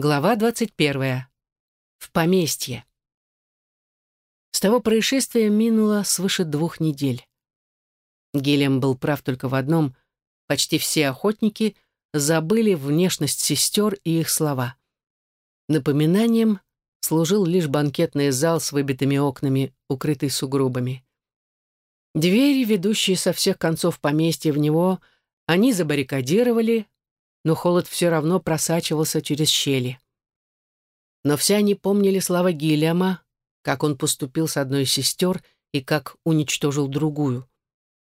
Глава 21. В поместье. С того происшествия минуло свыше двух недель. Гильям был прав только в одном. Почти все охотники забыли внешность сестер и их слова. Напоминанием служил лишь банкетный зал с выбитыми окнами, укрытый сугробами. Двери, ведущие со всех концов поместья в него, они забаррикадировали, но холод все равно просачивался через щели. Но все они помнили слова Гильяма, как он поступил с одной из сестер и как уничтожил другую.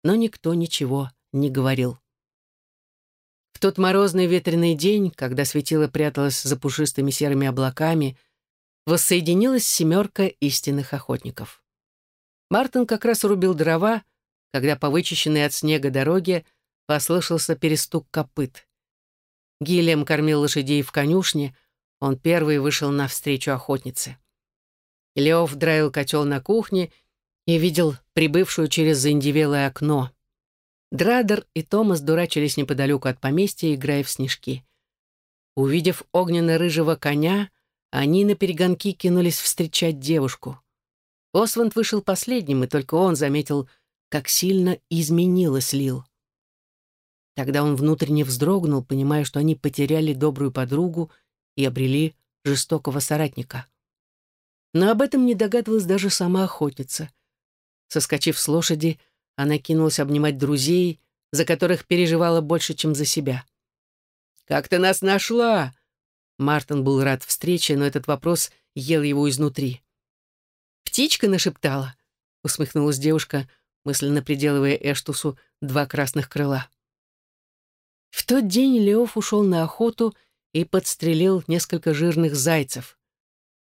Но никто ничего не говорил. В тот морозный ветреный день, когда светило пряталось за пушистыми серыми облаками, воссоединилась семерка истинных охотников. Мартин как раз рубил дрова, когда по вычищенной от снега дороге послышался перестук копыт. Гильям кормил лошадей в конюшне, он первый вышел навстречу охотнице. Леов драил котел на кухне и видел прибывшую через заиндевелое окно. Драдер и Томас дурачились неподалеку от поместья, играя в снежки. Увидев огненно-рыжего коня, они на перегонки кинулись встречать девушку. Осванд вышел последним, и только он заметил, как сильно изменилась Лил. Тогда он внутренне вздрогнул, понимая, что они потеряли добрую подругу и обрели жестокого соратника. Но об этом не догадывалась даже сама охотница. Соскочив с лошади, она кинулась обнимать друзей, за которых переживала больше, чем за себя. «Как ты нас нашла?» Мартин был рад встрече, но этот вопрос ел его изнутри. «Птичка нашептала», — усмехнулась девушка, мысленно приделывая Эштусу два красных крыла. В тот день Леоф ушел на охоту и подстрелил несколько жирных зайцев.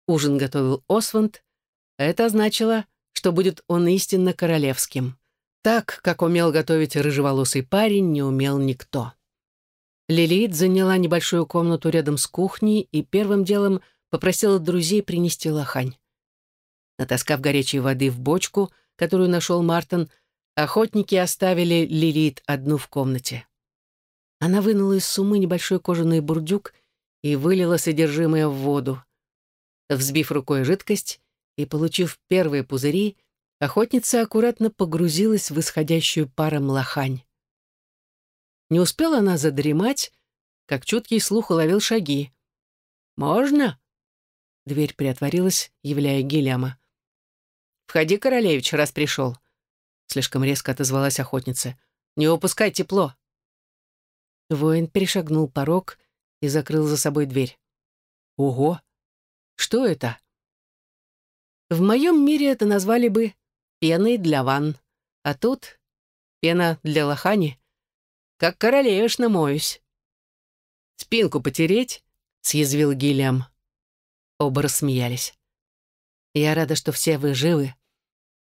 Ужин готовил Осванд, а это значило, что будет он истинно королевским. Так, как умел готовить рыжеволосый парень, не умел никто. Лилит заняла небольшую комнату рядом с кухней и первым делом попросила друзей принести лохань. Натаскав горячей воды в бочку, которую нашел Мартин, охотники оставили Лилит одну в комнате. Она вынула из сумы небольшой кожаный бурдюк и вылила содержимое в воду. Взбив рукой жидкость и получив первые пузыри, охотница аккуратно погрузилась в исходящую паром лохань. Не успела она задремать, как чуткий слух уловил шаги. «Можно?» Дверь приотворилась, являя Гильяма. «Входи, королевич, раз пришел», — слишком резко отозвалась охотница. «Не упускай тепло». Воин перешагнул порог и закрыл за собой дверь. «Ого! Что это?» В моем мире это назвали бы пеной для ванн, а тут пена для лохани. Как королевишна моюсь. «Спинку потереть?» — съязвил Гильям. Оба рассмеялись. «Я рада, что все вы живы,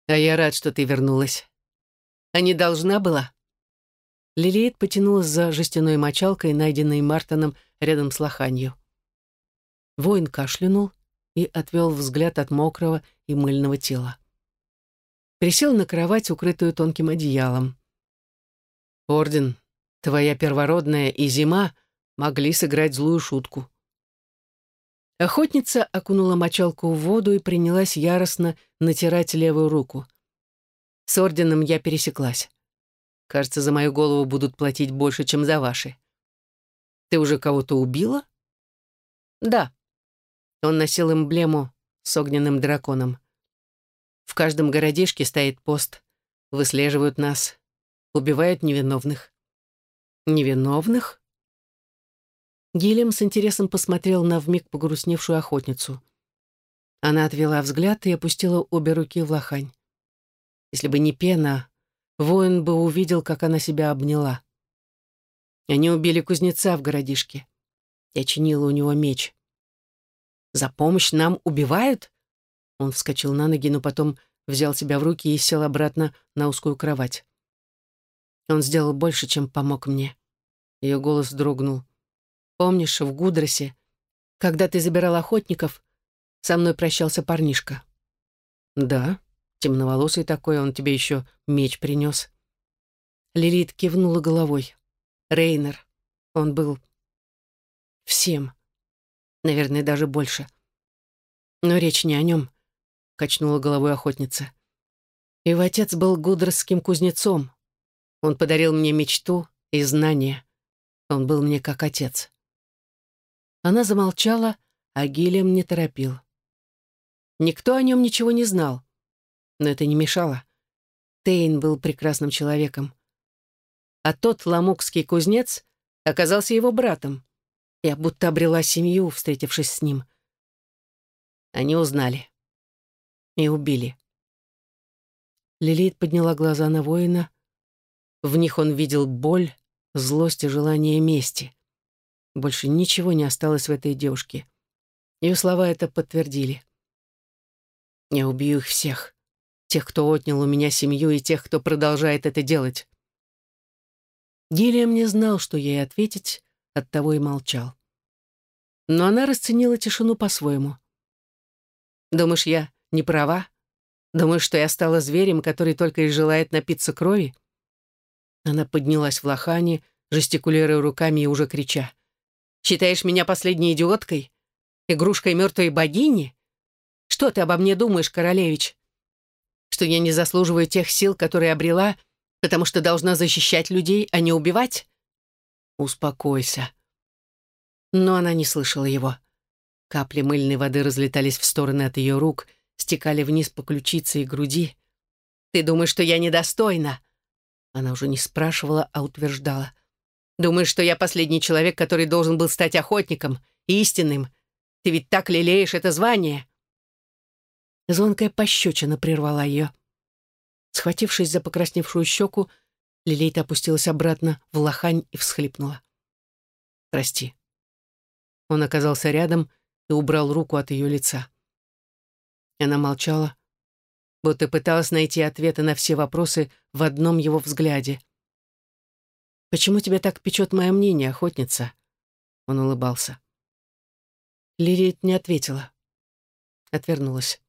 а я рад, что ты вернулась. А не должна была?» Лилиет потянулась за жестяной мочалкой, найденной Мартоном рядом с лоханью. Воин кашлянул и отвел взгляд от мокрого и мыльного тела. Присел на кровать, укрытую тонким одеялом. «Орден, твоя первородная и зима могли сыграть злую шутку». Охотница окунула мочалку в воду и принялась яростно натирать левую руку. С орденом я пересеклась. Кажется, за мою голову будут платить больше, чем за ваши. Ты уже кого-то убила? Да. Он носил эмблему с огненным драконом. В каждом городишке стоит пост. Выслеживают нас. Убивают невиновных. Невиновных? Гильям с интересом посмотрел на вмиг погрустневшую охотницу. Она отвела взгляд и опустила обе руки в лохань. Если бы не пена, воин бы увидел, как она себя обняла. Они убили кузнеца в городишке. Я чинила у него меч. «За помощь нам убивают?» Он вскочил на ноги, но потом взял себя в руки и сел обратно на узкую кровать. Он сделал больше, чем помог мне. Ее голос дрогнул. «Помнишь, в Гудросе, когда ты забирал охотников, со мной прощался парнишка?» «Да», Темноволосый такой, он тебе еще меч принес. Лилит кивнула головой. Рейнер. Он был всем. Наверное, даже больше. Но речь не о нем, качнула головой охотница. Его отец был гудросским кузнецом. Он подарил мне мечту и знания. Он был мне как отец. Она замолчала, а Гильям не торопил. Никто о нем ничего не знал, но это не мешало. Тейн был прекрасным человеком. А тот ламукский кузнец оказался его братом. Я будто обрела семью, встретившись с ним. Они узнали. И убили. Лилит подняла глаза на воина. В них он видел боль, злость и желание мести. Больше ничего не осталось в этой девушке. Ее слова это подтвердили. Я убью их всех. Тех, кто отнял у меня семью, и тех, кто продолжает это делать. Гиллиам не знал, что ей ответить, оттого и молчал. Но она расценила тишину по-своему. «Думаешь, я не права? Думаешь, что я стала зверем, который только и желает напиться крови?» Она поднялась в лохане, жестикулируя руками и уже крича. «Считаешь меня последней идиоткой? Игрушкой мертвой богини? Что ты обо мне думаешь, королевич? Что я не заслуживаю тех сил, которые обрела, потому что должна защищать людей, а не убивать? Успокойся. Но она не слышала его. Капли мыльной воды разлетались в стороны от ее рук, стекали вниз по ключице и груди. «Ты думаешь, что я недостойна?» Она уже не спрашивала, а утверждала. «Думаешь, что я последний человек, который должен был стать охотником, истинным? Ты ведь так лелеешь это звание!» Звонкая пощечина прервала ее. Схватившись за покрасневшую щеку, Лилейта опустилась обратно в лохань и всхлипнула. «Прости». Он оказался рядом и убрал руку от ее лица. Она молчала, будто пыталась найти ответы на все вопросы в одном его взгляде. «Почему тебя так печет мое мнение, охотница?» Он улыбался. Лилит не ответила. Отвернулась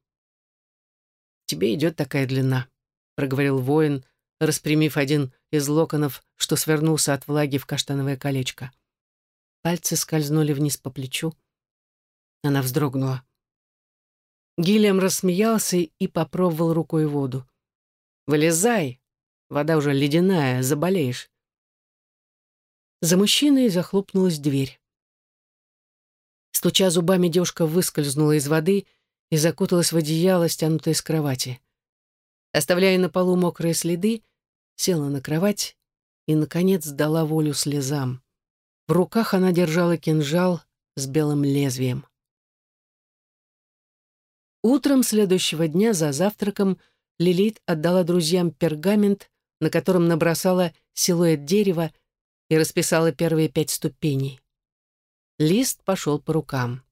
тебе идет такая длина», — проговорил воин, распрямив один из локонов, что свернулся от влаги в каштановое колечко. Пальцы скользнули вниз по плечу. Она вздрогнула. Гильям рассмеялся и попробовал рукой воду. «Вылезай! Вода уже ледяная, заболеешь». За мужчиной захлопнулась дверь. Стуча зубами, девушка выскользнула из воды и закуталась в одеяло, стянутое с кровати. Оставляя на полу мокрые следы, села на кровать и, наконец, дала волю слезам. В руках она держала кинжал с белым лезвием. Утром следующего дня за завтраком Лилит отдала друзьям пергамент, на котором набросала силуэт дерева и расписала первые пять ступеней. Лист пошел по рукам.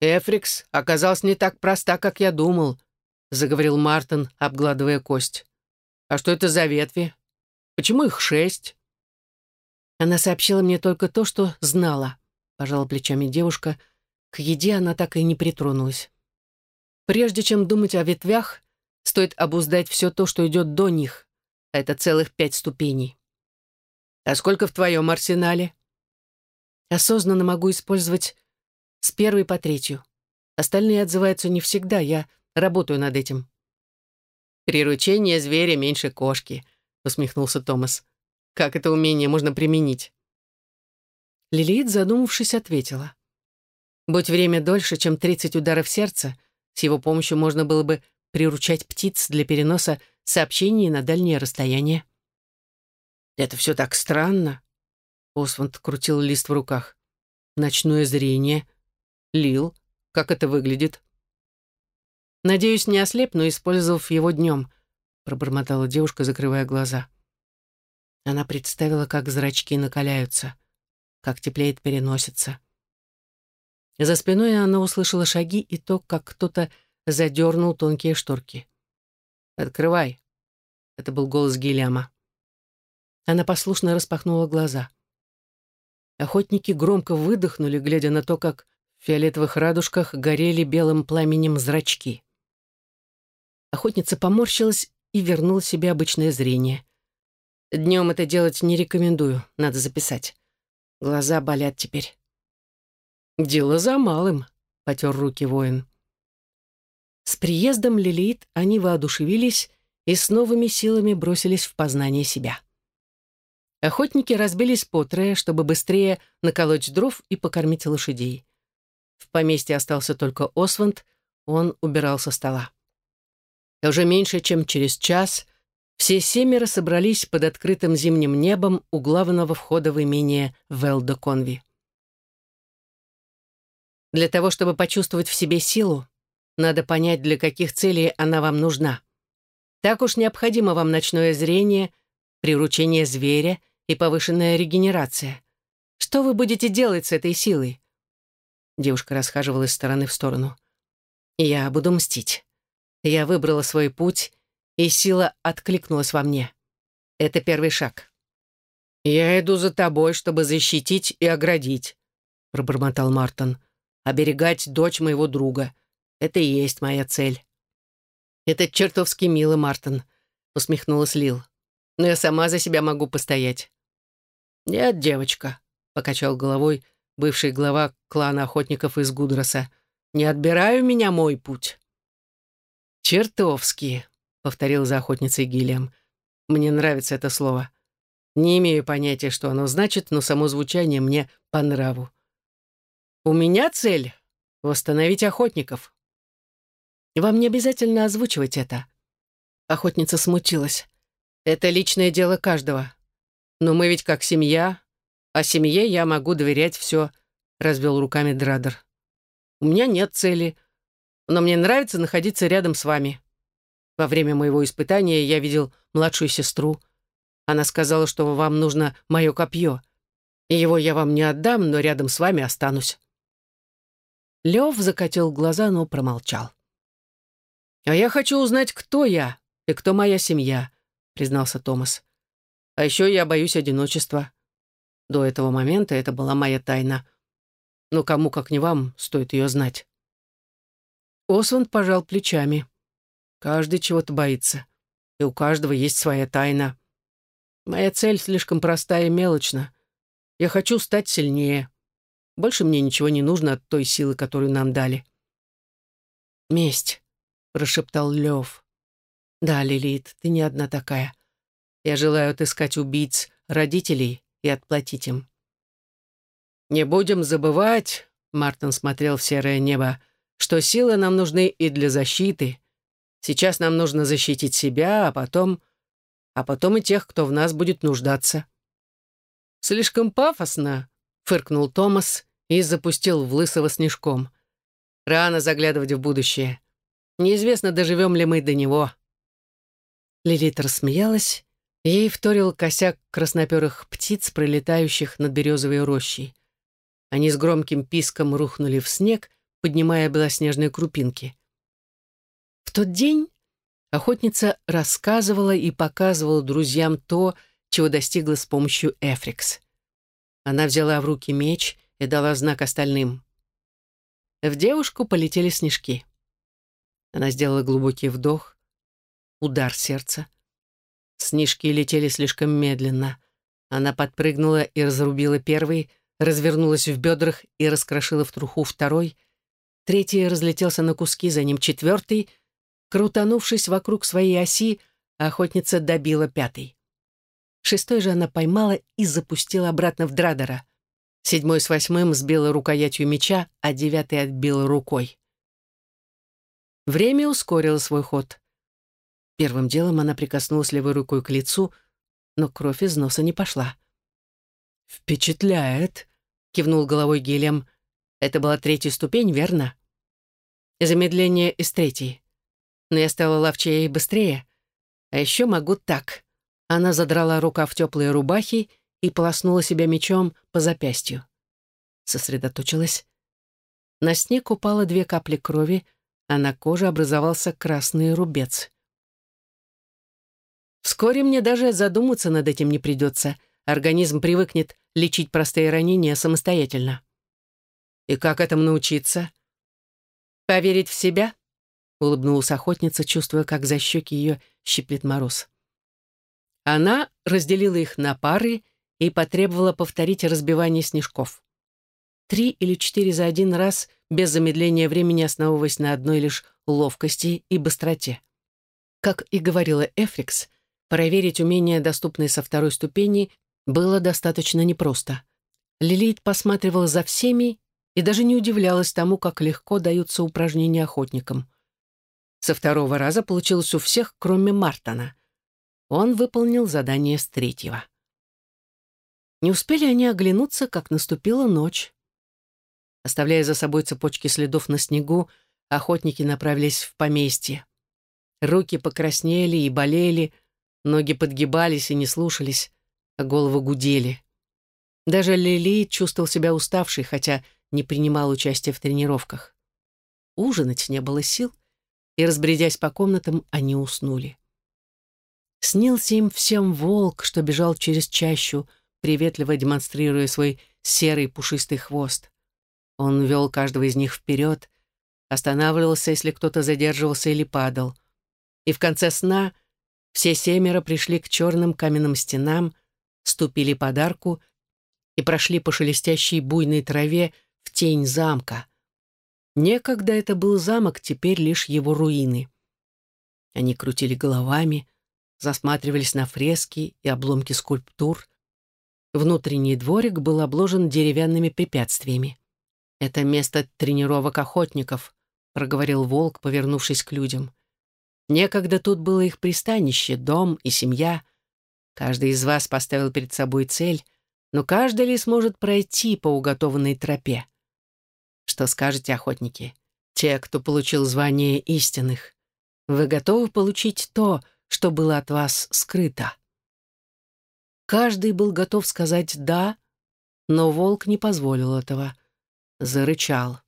«Эфрикс оказалась не так проста, как я думал», — заговорил Мартин, обгладывая кость. «А что это за ветви? Почему их шесть?» Она сообщила мне только то, что знала, — пожала плечами девушка. К еде она так и не притронулась. Прежде чем думать о ветвях, стоит обуздать все то, что идет до них, а это целых пять ступеней. «А сколько в твоем арсенале?» Осознанно могу использовать с первой по третью. Остальные отзываются не всегда, я работаю над этим. «Приручение зверя меньше кошки», — усмехнулся Томас. «Как это умение можно применить?» Лилит, задумавшись, ответила. «Будь время дольше, чем 30 ударов сердца, с его помощью можно было бы приручать птиц для переноса сообщений на дальние расстояния». «Это все так странно», — Осванд крутил лист в руках. «Ночное зрение, Лил, как это выглядит?» «Надеюсь, не ослепну, использовав его днем», — пробормотала девушка, закрывая глаза. Она представила, как зрачки накаляются, как теплеет переносится. За спиной она услышала шаги и то, как кто-то задернул тонкие шторки. «Открывай!» — это был голос Гильяма. Она послушно распахнула глаза. Охотники громко выдохнули, глядя на то, как в фиолетовых радужках горели белым пламенем зрачки. Охотница поморщилась и вернула себе обычное зрение. Днем это делать не рекомендую, надо записать. Глаза болят теперь. «Дело за малым», — потер руки воин. С приездом Лилит они воодушевились и с новыми силами бросились в познание себя. Охотники разбились по трое, чтобы быстрее наколоть дров и покормить лошадей. В поместье остался только Осванд, он убирал со стола. И уже меньше, чем через час, все семеро собрались под открытым зимним небом у главного входа в имение Велдо-Конви. Для того, чтобы почувствовать в себе силу, надо понять, для каких целей она вам нужна. Так уж необходимо вам ночное зрение, приручение зверя и повышенная регенерация. Что вы будете делать с этой силой? Девушка расхаживала из стороны в сторону. Я буду мстить. Я выбрала свой путь, и сила откликнулась во мне. Это первый шаг. «Я иду за тобой, чтобы защитить и оградить», — пробормотал Мартин. «Оберегать дочь моего друга. Это и есть моя цель». «Это чертовски мило, Мартин», — усмехнулась Лил. «Но я сама за себя могу постоять». «Нет, девочка», — покачал головой бывший глава клана охотников из Гудроса. «Не отбираю меня мой путь». «Чертовски», — повторил за охотницей Гильям. «Мне нравится это слово. Не имею понятия, что оно значит, но само звучание мне по нраву. У меня цель — восстановить охотников». «Вам не обязательно озвучивать это». Охотница смутилась. «Это личное дело каждого. Но мы ведь как семья, а семье я могу доверять все», — развел руками Драдер. «У меня нет цели, но мне нравится находиться рядом с вами. Во время моего испытания я видел младшую сестру. Она сказала, что вам нужно мое копье. Его я вам не отдам, но рядом с вами останусь». Лев закатил глаза, но промолчал. «А я хочу узнать, кто я и кто моя семья», — признался Томас. «А еще я боюсь одиночества. До этого момента это была моя тайна. Но кому, как не вам, стоит ее знать». Осванд пожал плечами. «Каждый чего-то боится, и у каждого есть своя тайна. Моя цель слишком простая и мелочна. Я хочу стать сильнее. Больше мне ничего не нужно от той силы, которую нам дали». «Месть», — прошептал Лев. «Да, Лилит, ты не одна такая. Я желаю отыскать убийц родителей и отплатить им. «Не будем забывать», — Мартин смотрел в серое небо, «что силы нам нужны и для защиты. Сейчас нам нужно защитить себя, а потом... а потом и тех, кто в нас будет нуждаться». «Слишком пафосно», — фыркнул Томас и запустил в лысого снежком. «Рано заглядывать в будущее. Неизвестно, доживем ли мы до него». Лилит рассмеялась Ей вторил косяк красноперых птиц, пролетающих над березовой рощей. Они с громким писком рухнули в снег, поднимая белоснежные крупинки. В тот день охотница рассказывала и показывала друзьям то, чего достигла с помощью Эфрикс. Она взяла в руки меч и дала знак остальным. В девушку полетели снежки. Она сделала глубокий вдох, удар сердца. Снежки летели слишком медленно. Она подпрыгнула и разрубила первый, развернулась в бедрах и раскрошила в труху второй. Третий разлетелся на куски, за ним четвертый. Крутанувшись вокруг своей оси, охотница добила пятый. Шестой же она поймала и запустила обратно в Драдера. Седьмой с восьмым сбила рукоятью меча, а девятый отбила рукой. Время ускорило свой ход. Первым делом она прикоснулась левой рукой к лицу, но кровь из носа не пошла. «Впечатляет», — кивнул головой Гелем. «Это была третья ступень, верно?» «Замедление из третьей. Но я стала ловчее и быстрее. А еще могу так». Она задрала рука в теплые рубахи и полоснула себя мечом по запястью. Сосредоточилась. На снег упало две капли крови, а на коже образовался красный рубец. Вскоре мне даже задуматься над этим не придется. Организм привыкнет лечить простые ранения самостоятельно. И как этому научиться? Поверить в себя? Улыбнулась охотница, чувствуя, как за щеки ее щиплет мороз. Она разделила их на пары и потребовала повторить разбивание снежков. три или четыре за один раз, без замедления времени основываясь на одной лишь ловкости и быстроте. Как и говорила Эфрикс, проверить умения, доступные со второй ступени, было достаточно непросто. Лилит посматривала за всеми и даже не удивлялась тому, как легко даются упражнения охотникам. Со второго раза получилось у всех, кроме Мартона. Он выполнил задание с третьего. Не успели они оглянуться, как наступила ночь. Оставляя за собой цепочки следов на снегу, охотники направились в поместье. Руки покраснели и болели, ноги подгибались и не слушались, а головы гудели. Даже Лили чувствовал себя уставшей, хотя не принимал участия в тренировках. Ужинать не было сил, и, разбредясь по комнатам, они уснули. Снился им всем волк, что бежал через чащу, приветливо демонстрируя свой серый пушистый хвост. Он вел каждого из них вперед, останавливался, если кто-то задерживался или падал. И в конце сна все семеро пришли к черным каменным стенам, ступили под арку и прошли по шелестящей буйной траве в тень замка. Некогда это был замок, теперь лишь его руины. Они крутили головами, засматривались на фрески и обломки скульптур. Внутренний дворик был обложен деревянными препятствиями. «Это место тренировок охотников», — проговорил волк, повернувшись к людям. «Некогда тут было их пристанище, дом и семья. Каждый из вас поставил перед собой цель, но каждый ли сможет пройти по уготованной тропе? Что скажете, охотники? Те, кто получил звание истинных. Вы готовы получить то, что было от вас скрыто?» Каждый был готов сказать «да», но волк не позволил этого зарычал.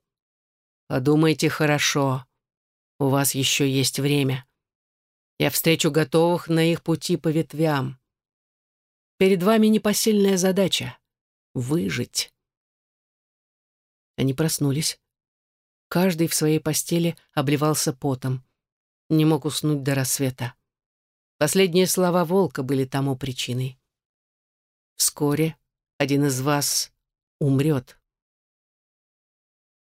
«Подумайте хорошо. У вас еще есть время. Я встречу готовых на их пути по ветвям. Перед вами непосильная задача — выжить». Они проснулись. Каждый в своей постели обливался потом. Не мог уснуть до рассвета. Последние слова волка были тому причиной. «Вскоре один из вас умрет».